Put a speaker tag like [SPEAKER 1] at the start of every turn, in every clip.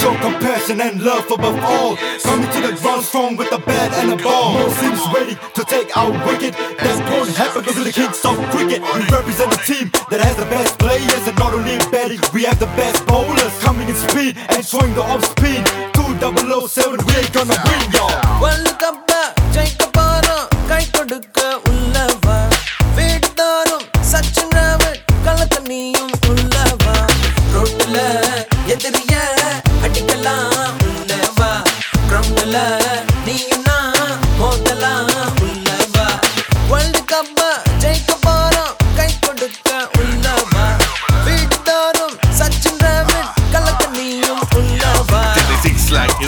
[SPEAKER 1] Show compassion and love above all. Coming to the ground strong with the bat and the ball. No seems ready to take our wicket. That's won't happen because we're the kings of cricket. We represent a team that has the best players and not only in batting, we have the best bowlers coming in speed and showing the off speed. 2007, we ain't gonna win, y'all.
[SPEAKER 2] World கப்ப ஜெயிக்க போறோம் கை கொடுக்க உள்ளவா வீட்டுதோறும் சச்சின் ராவட் கலக்க நீயும்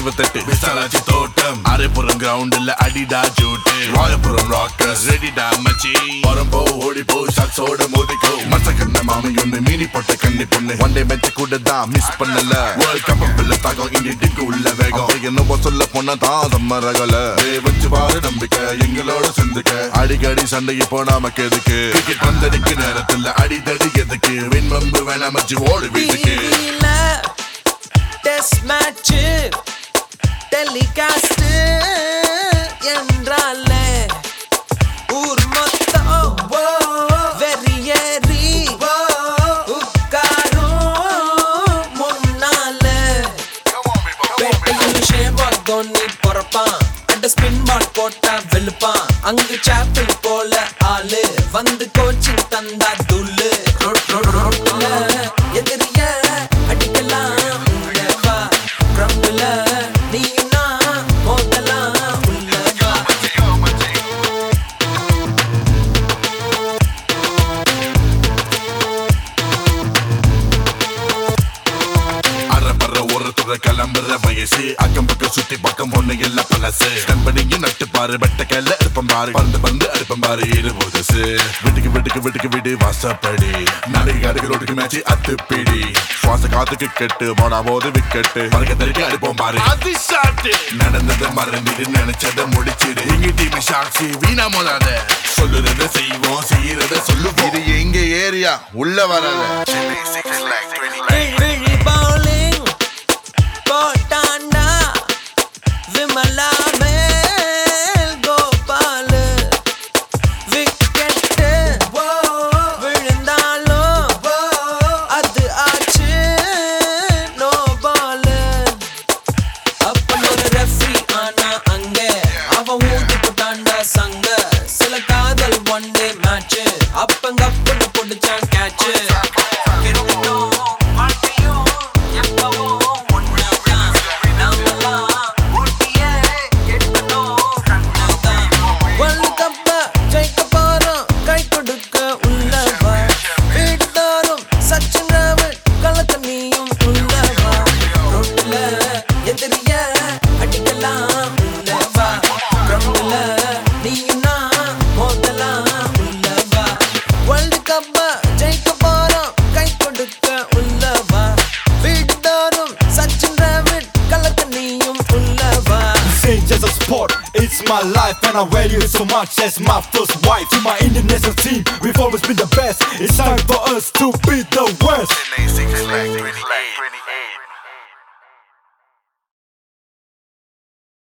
[SPEAKER 3] இருபத்தெட்டு. விசாலாச்சி தோட்டம். அரைப்புறம் கிரவுண்ட்ல அடிடா ஜூட்டு. ராயபுரம் ராக்கர்ஸ் ரெடிடா மச்சி. பரம்போ ஓடி போ ஷாட்ஸோட மோதிக்கோ. மச்ச கண்ண மாமி ஒண்ணு மீனி போட்ட கண்ணி பொண்ணு. ஒன் டே மேட்ச் கூட தான் மிஸ் பண்ணல. வேர்ல்ட் கப் பில்ல தாக்கம் இங்க டிக்கு உள்ள வேகம். என்னவோ சொல்ல போனா தான் தம்ம ரகல. வச்சு பாரு நம்பிக்கை எங்களோட சிந்துக்க. அடிக்கடி சண்டைக்கு போனா நமக்கு எதுக்கு? கிரிக்கெட் பந்தடிக்கு நேரத்துல அடிதடி எதுக்கு? விண்மம்பு வேணாமச்சு ஓடு வீட்டுக்கு.
[SPEAKER 2] டெஸ்ட் மேட்ச் டெலிகாஸ்ட் என்றாலே ஊர் மொத்தம் வெறியேறி உட்காரும் முன்னால. பேட்டையில் ஷேவாக் தோனி பொறப்பான். அட ஸ்பின் பால் போட்டா வெளுப்பான். அங்கு சாப்பிள் போல ஆளு. வந்து கோச்சிங் தந்தா துள்ளு.
[SPEAKER 3] கிளம்புற வயசு. அக்கம் பக்கம் சுத்தி பக்கம் பொண்ணு எல்லாம் பழசு. கம்பெனியும் நட்டு பாரு வெட்ட கையில இருப்பம் பாரு. பந்து பந்து அறுப்பம் பாரு இரு புதுசு வீட்டுக்கு வீட்டுக்கு வீட்டுக்கு வீடு வாசப்படி. நாளைக்கு கடைக்கு ரோட்டுக்கு மேட்ச் அத்து பிடி. சுவாச காத்துக்கு கெட்டு போனா போது விக்கெட்டு. மறக்க தெரிக்க அடிப்போம் பாரு. அது ஷாட்டு நடந்ததை மறந்துட்டு நினைச்சதை முடிச்சிடு. எங்க டீம் சாட்சி வீணா மோதாத. சொல்லுறத செய்வோம் செய்யறத சொல்லுவோம். இது எங்க ஏரியா? உள்ள வராத
[SPEAKER 1] it's my life and I value it so much as my first wife. To my Indian team, we've always been the best. It's time for us to be the worst.